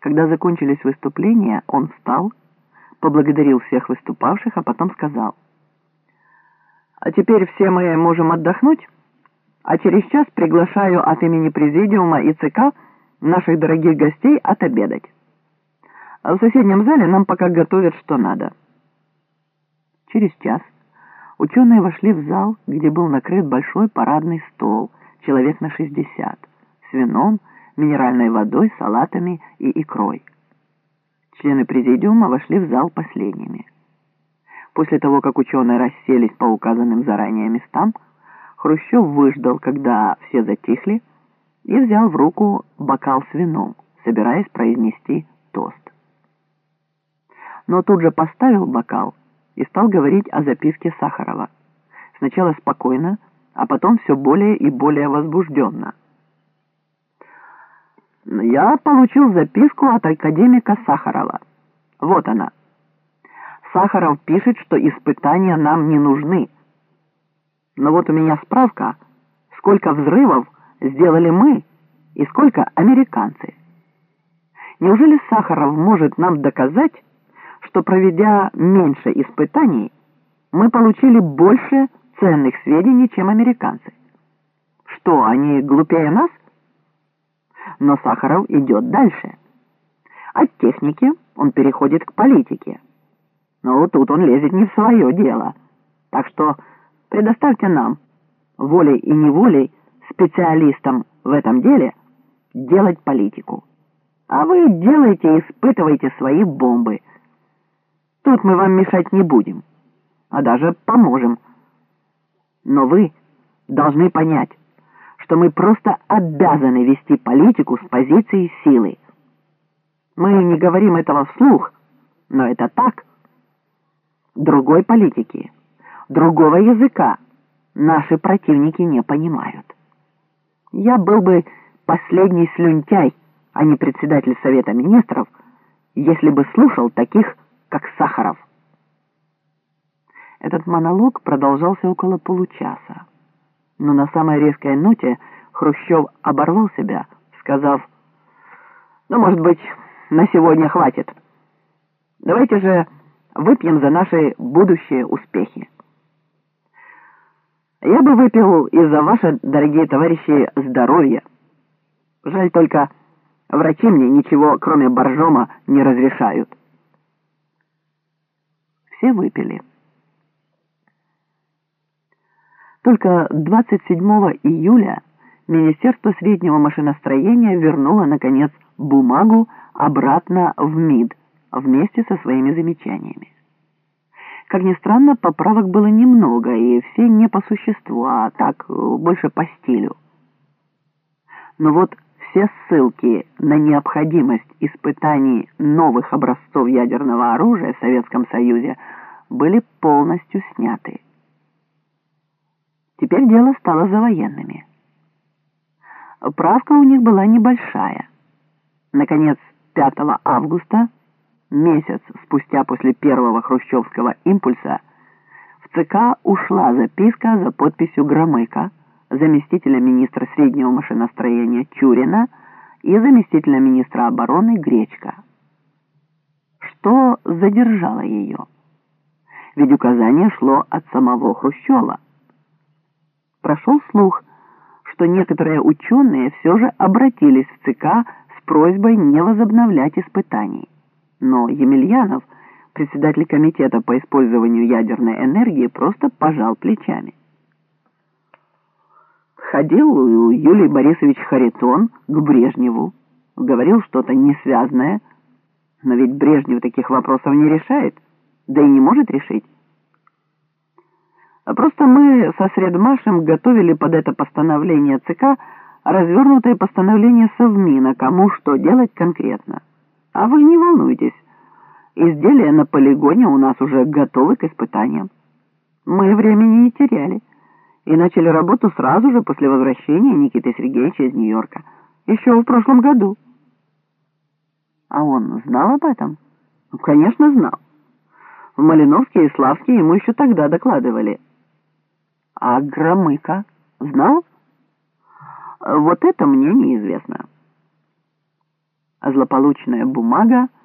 Когда закончились выступления, он встал, поблагодарил всех выступавших, а потом сказал, «А теперь все мы можем отдохнуть, а через час приглашаю от имени Президиума и ЦК наших дорогих гостей отобедать. А в соседнем зале нам пока готовят что надо». Через час ученые вошли в зал, где был накрыт большой парадный стол, человек на 60, с вином, минеральной водой, салатами и икрой. Члены президиума вошли в зал последними. После того, как ученые расселись по указанным заранее местам, Хрущев выждал, когда все затихли, и взял в руку бокал с вином, собираясь произнести тост. Но тут же поставил бокал и стал говорить о записке Сахарова. Сначала спокойно, а потом все более и более возбужденно. Я получил записку от академика Сахарова. Вот она. Сахаров пишет, что испытания нам не нужны. Но вот у меня справка, сколько взрывов сделали мы и сколько американцы. Неужели Сахаров может нам доказать, что проведя меньше испытаний, мы получили больше ценных сведений, чем американцы? Что, они глупее нас? Но Сахаров идет дальше. От техники он переходит к политике. Но тут он лезет не в свое дело. Так что предоставьте нам, волей и неволей, специалистам в этом деле, делать политику. А вы делайте и испытывайте свои бомбы. Тут мы вам мешать не будем, а даже поможем. Но вы должны понять, что мы просто обязаны вести политику с позиции силы. Мы не говорим этого вслух, но это так. Другой политики, другого языка наши противники не понимают. Я был бы последний слюнтяй, а не председатель Совета Министров, если бы слушал таких, как Сахаров. Этот монолог продолжался около получаса но на самой резкой ноте Хрущев оборвал себя, сказав, «Ну, может быть, на сегодня хватит. Давайте же выпьем за наши будущие успехи. Я бы выпил и за ваши, дорогие товарищи, здоровье. Жаль только, врачи мне ничего, кроме боржома, не разрешают». Все выпили. Только 27 июля Министерство среднего машиностроения вернуло, наконец, бумагу обратно в МИД вместе со своими замечаниями. Как ни странно, поправок было немного, и все не по существу, а так, больше по стилю. Но вот все ссылки на необходимость испытаний новых образцов ядерного оружия в Советском Союзе были полностью сняты. Теперь дело стало за военными. Правка у них была небольшая. Наконец, 5 августа, месяц спустя после первого хрущевского импульса, в ЦК ушла записка за подписью Громыка, заместителя министра среднего машиностроения Чурина и заместителя министра обороны Гречка. Что задержало ее? Ведь указание шло от самого Хрущева прошел слух, что некоторые ученые все же обратились в ЦК с просьбой не возобновлять испытаний. Но Емельянов, председатель комитета по использованию ядерной энергии, просто пожал плечами. Ходил Юлий Борисович Харитон к Брежневу, говорил что-то несвязное, но ведь Брежнев таких вопросов не решает, да и не может решить. Просто мы со Средмашем готовили под это постановление ЦК развернутое постановление Совмина, кому что делать конкретно. А вы не волнуйтесь, изделия на полигоне у нас уже готовы к испытаниям. Мы времени не теряли и начали работу сразу же после возвращения Никиты Сергеевича из Нью-Йорка, еще в прошлом году. А он знал об этом? Ну, конечно, знал. В Малиновске и Славске ему еще тогда докладывали – а Громыко знал? Вот это мне неизвестно. злополучная бумага